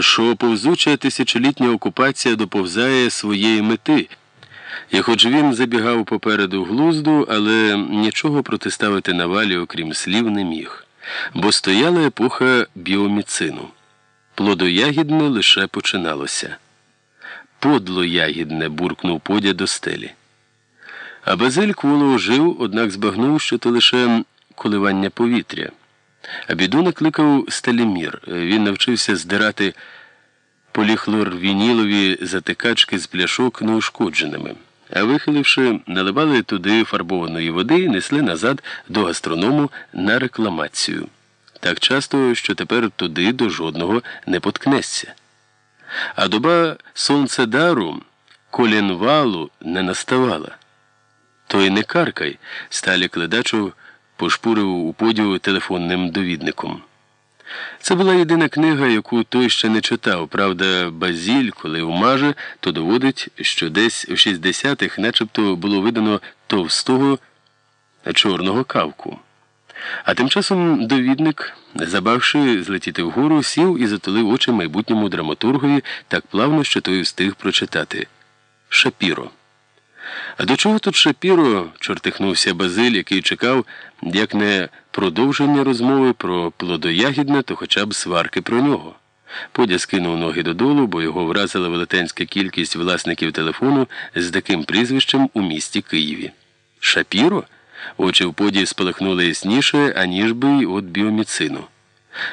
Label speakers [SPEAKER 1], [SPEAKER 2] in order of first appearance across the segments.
[SPEAKER 1] що повзуча тисячолітня окупація доповзає своєї мети. І хоч він забігав попереду глузду, але нічого протиставити навалі, окрім слів, не міг, бо стояла епоха біоміцину. Плодоягідне лише починалося. Подло ягідне буркнув подя до стелі. А Базиль кволо ожив, однак збагнув, що то лише коливання повітря. А біду накликав Сталімір. Він навчився здирати поліхлорвінілові затикачки з пляшок неушкодженими. А вихиливши, наливали туди фарбованої води і несли назад до гастроному на рекламацію. Так часто, що тепер туди до жодного не поткнешся. А доба сонцедару колінвалу не наставала. То й не каркай, Сталік Ледачов пошпурив у поділ телефонним довідником. Це була єдина книга, яку той ще не читав. Правда, Базіль, коли вмаже, то доводить, що десь у 60-х начебто було видано товстого чорного кавку. А тим часом довідник, забавши злетіти вгору, сів і затулив очі майбутньому драматургові так плавно, що той встиг прочитати Шапіро. А до чого тут Шапіро? чортихнувся Базиль, який чекав, як не продовження розмови про плодоягідне, то хоча б сварки про нього. Подя скинув ноги додолу, бо його вразила велетенська кількість власників телефону з таким прізвищем у місті Києві. Шапіро? Очі в Поді спалахнули ясніше, аніж би й от біоміцину.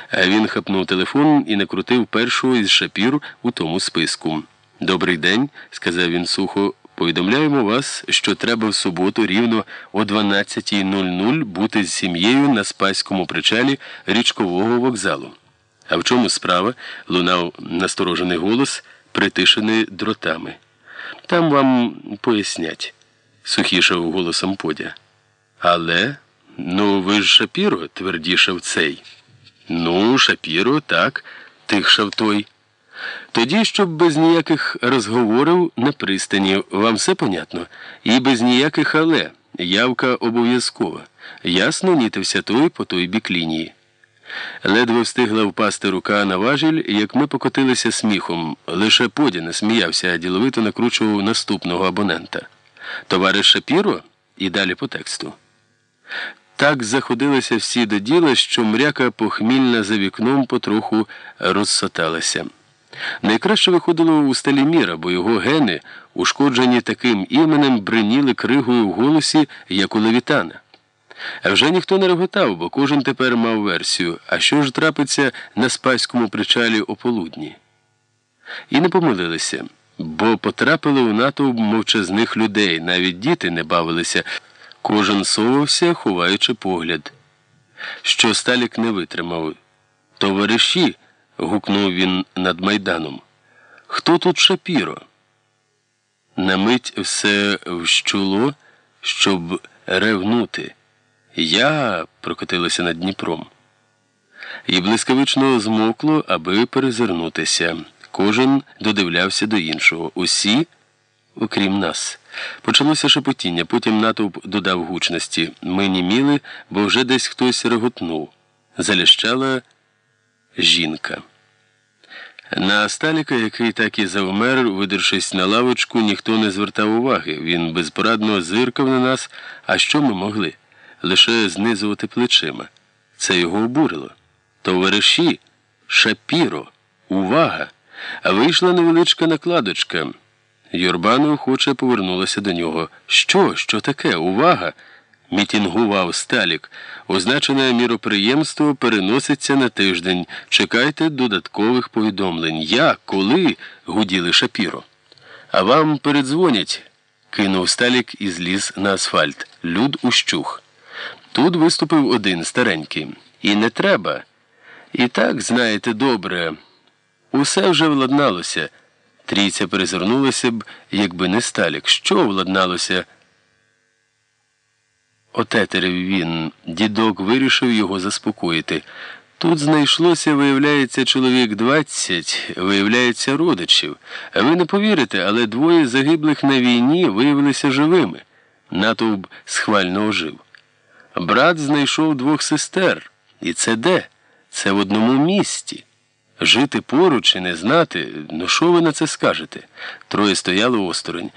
[SPEAKER 1] А він хапнув телефон і накрутив першого із шапір у тому списку. Добрий день, сказав він сухо. Повідомляємо вас, що треба в суботу рівно о 12.00 бути з сім'єю на Спаському причалі річкового вокзалу. А в чому справа? лунав насторожений голос, притишений дротами. Там вам пояснять, сухішав голосом подя. Але, ну ви ж Шапіро, твердішав цей. Ну, Шапіро, так, тихшав той. Тоді, щоб без ніяких розговорів на пристані, вам все понятно? І без ніяких але. Явка обов'язкова. Ясно нітився той по той бік лінії. Ледве встигла впасти рука на важіль, як ми покотилися сміхом. Лише подя сміявся, а діловито накручував наступного абонента. Товариш Шапіро і далі по тексту. Так заходилися всі до діла, що мряка похмільна за вікном потроху розсоталася. Найкраще виходило у Сталіміра, бо його гени, ушкоджені таким іменем, бриніли кригою в голосі, як у Левітана. А вже ніхто не реготав, бо кожен тепер мав версію, а що ж трапиться на спаському причалі ополудні. І не помилилися, бо потрапили у натовп мовчазних людей, навіть діти не бавилися, кожен совався, ховаючи погляд. Що Сталік не витримав. Товариші гукнув він над майданом. Хто тут Шапіро? На мить все вщуло, щоб ревнути. Я прокотилося над Дніпром. І блискавично змокло, аби перезирнутися. Кожен додивлявся до іншого. Усі, окрім нас. Почалося шепотіння, потім натовп додав гучності. Ми німіли, бо вже десь хтось реготнув. Залящала жінка. На Сталіка, який так і завмер, видершись на лавочку, ніхто не звертав уваги. Він безпорадно зиркав на нас, а що ми могли? Лише знизувати плечима. Це його обурило. Товариші, шапіро, увага! А вийшла невеличка накладочка. Юрба неохоче повернулася до нього. Що? Що таке? Увага! Мітінгував Сталік. Означене міроприємство переноситься на тиждень. Чекайте додаткових повідомлень. Я, коли? гуділи Шапіро. А вам передзвонять, кинув Сталік і зліз на асфальт. Люд ущух. Тут виступив один старенький. І не треба. І так, знаєте, добре. Усе вже владналося. Трійця перезирнулася б, якби не Сталік. Що владналося? Отетерив він, дідок вирішив його заспокоїти. Тут знайшлося, виявляється, чоловік двадцять, виявляється, родичів. Ви не повірите, але двоє загиблих на війні виявилися живими. Натовп схвально ожив. Брат знайшов двох сестер. І це де? Це в одному місті. Жити поруч і не знати, ну що ви на це скажете? Троє стояли осторонь.